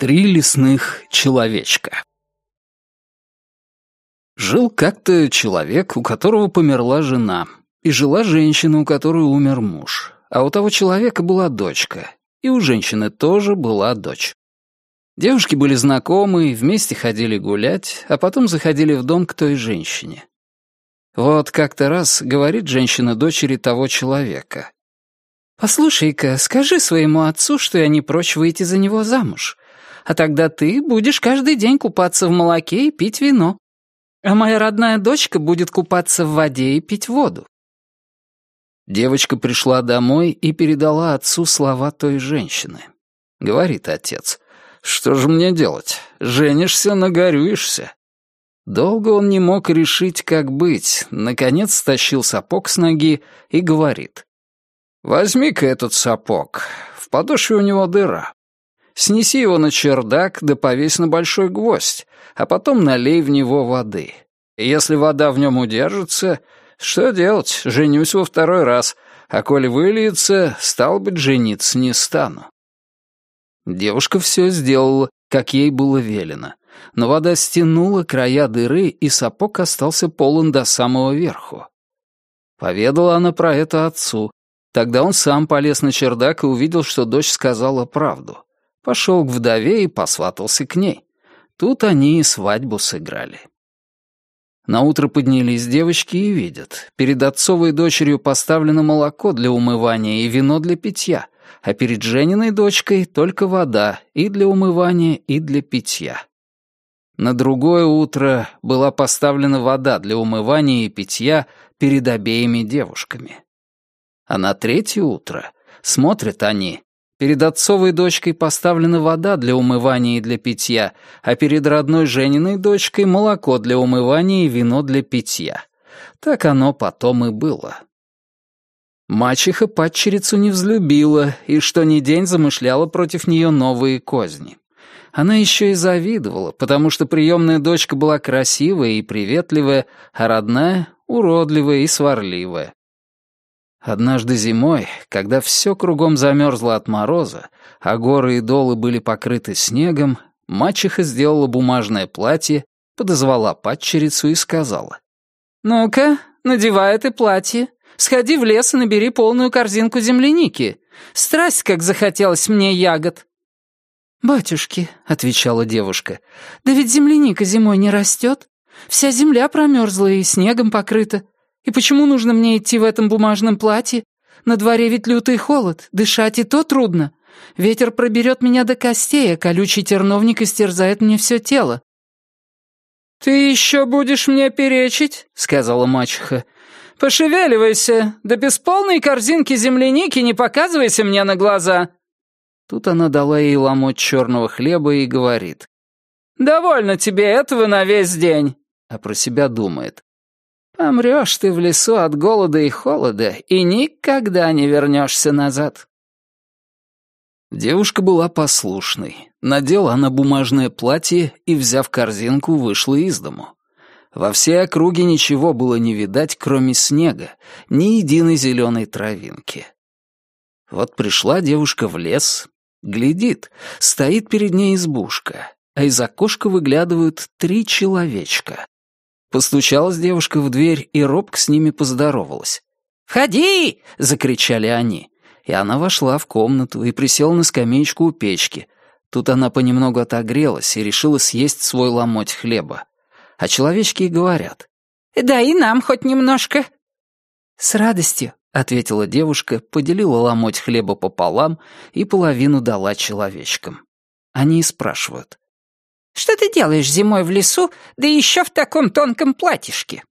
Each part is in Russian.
Три лесных человечка. Жил как-то человек, у которого померла жена, и жила женщина, у которой умер муж, а у того человека была дочка, и у женщины тоже была дочь. Девушки были знакомы, вместе ходили гулять, а потом заходили в дом к той женщине. Вот как-то раз говорит женщина дочери того человека. «Послушай-ка, скажи своему отцу, что я не прочь выйти за него замуж а тогда ты будешь каждый день купаться в молоке и пить вино. А моя родная дочка будет купаться в воде и пить воду». Девочка пришла домой и передала отцу слова той женщины. Говорит отец, «Что же мне делать? Женишься, нагорюешься». Долго он не мог решить, как быть. Наконец стащил сапог с ноги и говорит, «Возьми-ка этот сапог. В подошве у него дыра. Снеси его на чердак, да повесь на большой гвоздь, а потом налей в него воды. И если вода в нем удержится, что делать? Женюсь во второй раз, а коли выльется, стал быть, жениться не стану. Девушка все сделала, как ей было велено, но вода стянула края дыры, и сапог остался полон до самого верху. Поведала она про это отцу. Тогда он сам полез на чердак и увидел, что дочь сказала правду. Пошел к вдове и посватался к ней. Тут они и свадьбу сыграли. Наутро поднялись девочки и видят. Перед отцовой дочерью поставлено молоко для умывания и вино для питья, а перед Жениной дочкой только вода и для умывания, и для питья. На другое утро была поставлена вода для умывания и питья перед обеими девушками. А на третье утро смотрят они, Перед отцовой дочкой поставлена вода для умывания и для питья, а перед родной Жениной дочкой молоко для умывания и вино для питья. Так оно потом и было. Мачеха падчерицу не взлюбила и что ни день замышляла против нее новые козни. Она еще и завидовала, потому что приемная дочка была красивая и приветливая, а родная — уродливая и сварливая. Однажды зимой, когда все кругом замерзло от мороза, а горы и долы были покрыты снегом, мачеха сделала бумажное платье, подозвала падчерицу и сказала. «Ну-ка, надевай это платье, сходи в лес и набери полную корзинку земляники. Страсть, как захотелось мне ягод». «Батюшки», — отвечала девушка, — «да ведь земляника зимой не растет. Вся земля промерзла и снегом покрыта. И почему нужно мне идти в этом бумажном платье? На дворе ведь лютый холод, дышать и то трудно. Ветер проберет меня до костей, а колючий терновник истерзает мне все тело». «Ты еще будешь мне перечить?» — сказала мачеха. «Пошевеливайся, да без полной корзинки земляники не показывайся мне на глаза». Тут она дала ей ломоть черного хлеба и говорит. «Довольно тебе этого на весь день», а про себя думает. Помрешь ты в лесу от голода и холода и никогда не вернешься назад. Девушка была послушной. Надела она бумажное платье и, взяв корзинку, вышла из дому. Во всей округе ничего было не видать, кроме снега, ни единой зеленой травинки. Вот пришла девушка в лес, глядит, стоит перед ней избушка, а из окошка выглядывают три человечка. Постучалась девушка в дверь и робко с ними поздоровалась. «Входи!» — закричали они. И она вошла в комнату и присела на скамеечку у печки. Тут она понемногу отогрелась и решила съесть свой ломоть хлеба. А человечки и говорят. «Да и нам хоть немножко». «С радостью», — ответила девушка, поделила ломоть хлеба пополам и половину дала человечкам. Они и спрашивают. Что ты делаешь зимой в лесу, да еще в таком тонком платьишке?»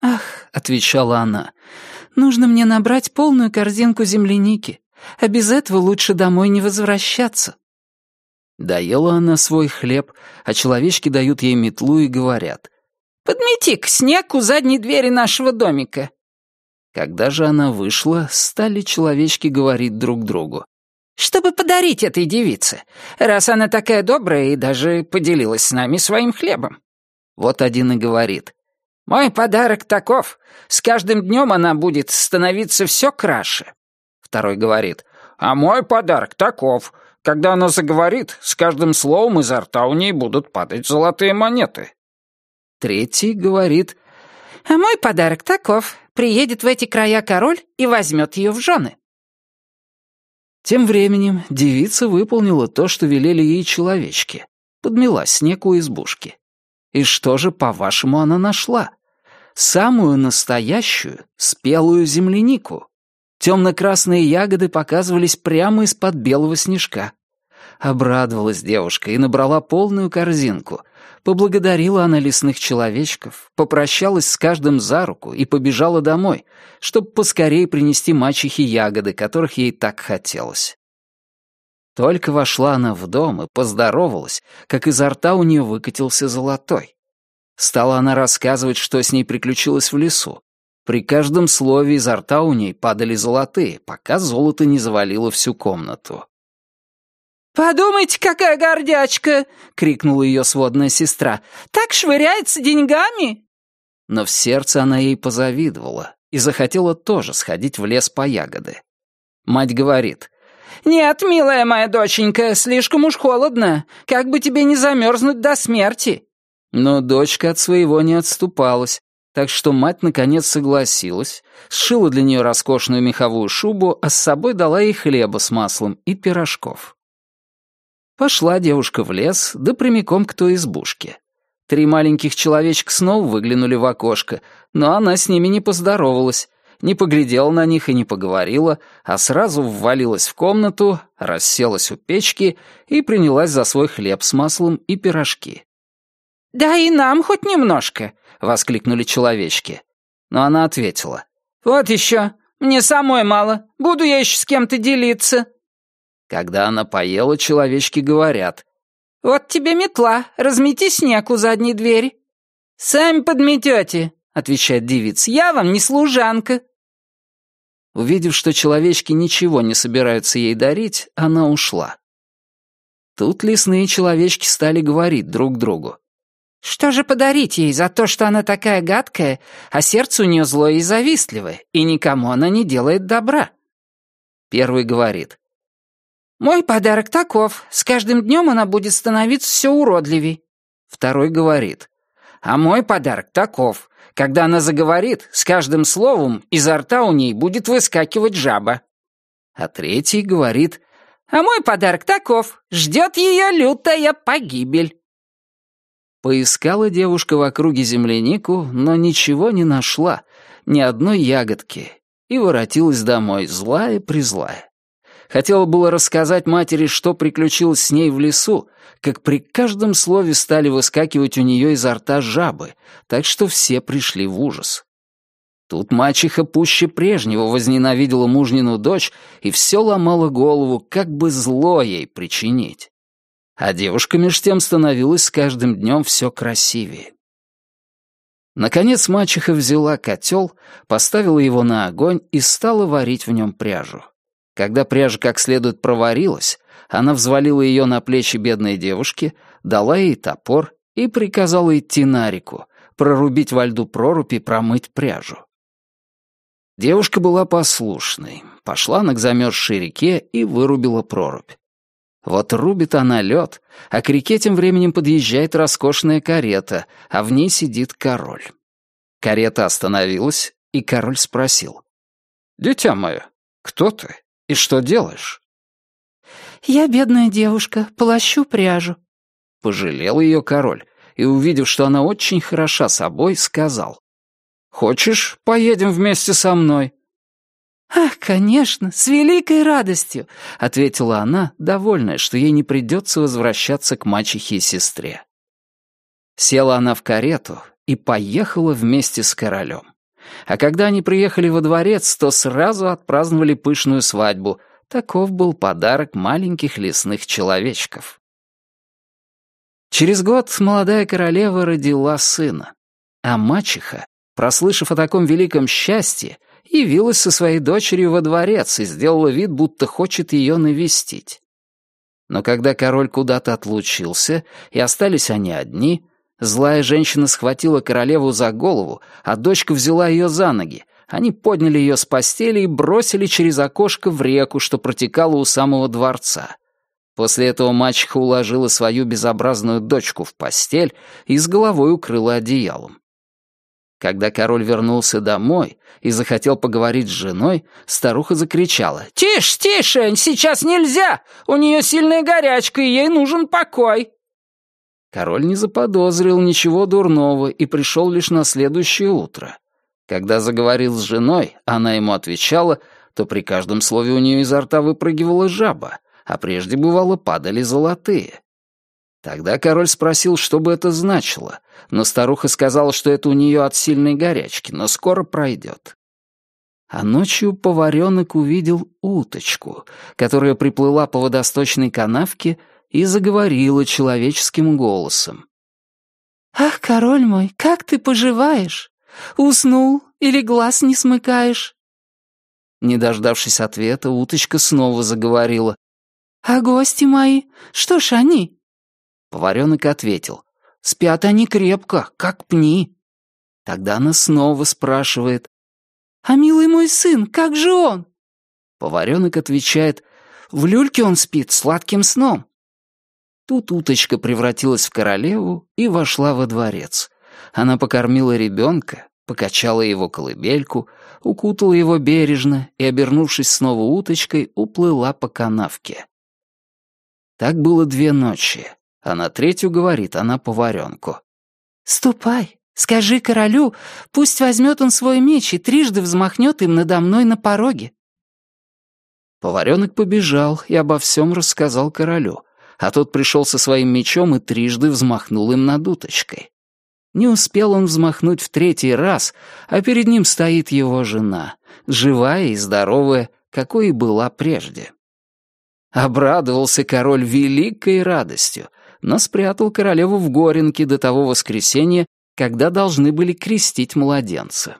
«Ах», — отвечала она, — «нужно мне набрать полную корзинку земляники, а без этого лучше домой не возвращаться». Доела она свой хлеб, а человечки дают ей метлу и говорят, «Подмети-ка снег у задней двери нашего домика». Когда же она вышла, стали человечки говорить друг другу чтобы подарить этой девице, раз она такая добрая и даже поделилась с нами своим хлебом. Вот один и говорит. Мой подарок таков. С каждым днем она будет становиться все краше. Второй говорит. А мой подарок таков. Когда она заговорит, с каждым словом изо рта у ней будут падать золотые монеты». Третий говорит, «А мой подарок таков. Приедет в эти края король и возьмет ее в жены». Тем временем девица выполнила то, что велели ей человечки. Подмела снег у избушки. И что же, по-вашему, она нашла? Самую настоящую, спелую землянику. Темно-красные ягоды показывались прямо из-под белого снежка. Обрадовалась девушка и набрала полную корзинку. Поблагодарила она лесных человечков, попрощалась с каждым за руку и побежала домой, чтобы поскорее принести мачехе ягоды, которых ей так хотелось. Только вошла она в дом и поздоровалась, как изо рта у нее выкатился золотой. Стала она рассказывать, что с ней приключилось в лесу. При каждом слове изо рта у ней падали золотые, пока золото не завалило всю комнату. «Подумайте, какая гордячка!» — крикнула ее сводная сестра. «Так швыряется деньгами!» Но в сердце она ей позавидовала и захотела тоже сходить в лес по ягоды. Мать говорит, «Нет, милая моя доченька, слишком уж холодно. Как бы тебе не замерзнуть до смерти». Но дочка от своего не отступалась, так что мать наконец согласилась, сшила для нее роскошную меховую шубу, а с собой дала ей хлеба с маслом и пирожков. Пошла девушка в лес, да прямиком к той избушке. Три маленьких человечка снова выглянули в окошко, но она с ними не поздоровалась, не поглядела на них и не поговорила, а сразу ввалилась в комнату, расселась у печки и принялась за свой хлеб с маслом и пирожки. «Да и нам хоть немножко!» — воскликнули человечки. Но она ответила. «Вот еще! Мне самой мало. Буду я еще с кем-то делиться!» Когда она поела, человечки говорят. «Вот тебе метла, размети снег у задней двери». «Сами подметете», — отвечает девица. «Я вам не служанка». Увидев, что человечки ничего не собираются ей дарить, она ушла. Тут лесные человечки стали говорить друг другу. «Что же подарить ей за то, что она такая гадкая, а сердце у нее злое и завистливое, и никому она не делает добра?» Первый говорит. «Мой подарок таков. С каждым днем она будет становиться все уродливей». Второй говорит. «А мой подарок таков. Когда она заговорит, с каждым словом изо рта у ней будет выскакивать жаба». А третий говорит, «А мой подарок таков. Ждет ее лютая погибель». Поискала девушка в округе землянику, но ничего не нашла, ни одной ягодки, и воротилась домой, злая-призлая. Хотела было рассказать матери, что приключилось с ней в лесу, как при каждом слове стали выскакивать у нее изо рта жабы, так что все пришли в ужас. Тут мачеха пуще прежнего возненавидела мужнину дочь и все ломала голову, как бы зло ей причинить. А девушка меж тем становилась с каждым днем все красивее. Наконец мачеха взяла котел, поставила его на огонь и стала варить в нем пряжу. Когда пряжа как следует проварилась, она взвалила ее на плечи бедной девушки, дала ей топор и приказала идти на реку, прорубить во льду прорубь и промыть пряжу. Девушка была послушной, пошла на к замерзшей реке и вырубила прорубь. Вот рубит она лед, а к реке тем временем подъезжает роскошная карета, а в ней сидит король. Карета остановилась, и король спросил. «Дитя мое, кто ты?» И что делаешь?» «Я бедная девушка, полощу пряжу». Пожалел ее король и, увидев, что она очень хороша собой, сказал. «Хочешь, поедем вместе со мной?» «Ах, конечно, с великой радостью», — ответила она, довольная, что ей не придется возвращаться к мачехе и сестре. Села она в карету и поехала вместе с королем. А когда они приехали во дворец, то сразу отпраздновали пышную свадьбу. Таков был подарок маленьких лесных человечков. Через год молодая королева родила сына, а мачеха, прослышав о таком великом счастье, явилась со своей дочерью во дворец и сделала вид, будто хочет ее навестить. Но когда король куда-то отлучился, и остались они одни, Злая женщина схватила королеву за голову, а дочка взяла ее за ноги. Они подняли ее с постели и бросили через окошко в реку, что протекала у самого дворца. После этого мачеха уложила свою безобразную дочку в постель и с головой укрыла одеялом. Когда король вернулся домой и захотел поговорить с женой, старуха закричала. «Тише, тише, сейчас нельзя! У нее сильная горячка, и ей нужен покой!» Король не заподозрил ничего дурного и пришел лишь на следующее утро. Когда заговорил с женой, она ему отвечала, то при каждом слове у нее изо рта выпрыгивала жаба, а прежде, бывало, падали золотые. Тогда король спросил, что бы это значило, но старуха сказала, что это у нее от сильной горячки, но скоро пройдет. А ночью поваренок увидел уточку, которая приплыла по водосточной канавке и заговорила человеческим голосом. «Ах, король мой, как ты поживаешь? Уснул или глаз не смыкаешь?» Не дождавшись ответа, уточка снова заговорила. «А гости мои? Что ж они?» Поваренок ответил. «Спят они крепко, как пни». Тогда она снова спрашивает. «А милый мой сын, как же он?» Поваренок отвечает. «В люльке он спит сладким сном». Тут уточка превратилась в королеву и вошла во дворец. Она покормила ребенка, покачала его колыбельку, укутала его бережно и, обернувшись снова уточкой, уплыла по канавке. Так было две ночи, а на третью говорит она поваренку. «Ступай, скажи королю, пусть возьмет он свой меч и трижды взмахнет им надо мной на пороге». Поваренок побежал и обо всем рассказал королю, а тот пришел со своим мечом и трижды взмахнул им над уточкой. Не успел он взмахнуть в третий раз, а перед ним стоит его жена, живая и здоровая, какой и была прежде. Обрадовался король великой радостью, но спрятал королеву в горенке до того воскресенья, когда должны были крестить младенца.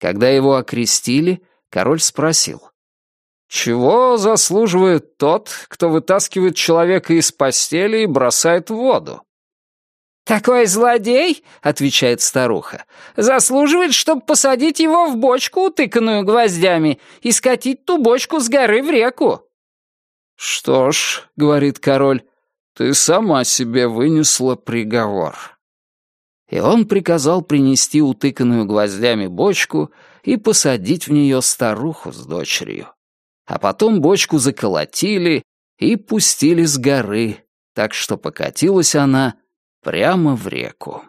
Когда его окрестили, король спросил. «Чего заслуживает тот, кто вытаскивает человека из постели и бросает в воду?» «Такой злодей, — отвечает старуха, — заслуживает, чтобы посадить его в бочку, утыканную гвоздями, и скатить ту бочку с горы в реку». «Что ж, — говорит король, — ты сама себе вынесла приговор». И он приказал принести утыканную гвоздями бочку и посадить в нее старуху с дочерью. А потом бочку заколотили и пустили с горы, так что покатилась она прямо в реку.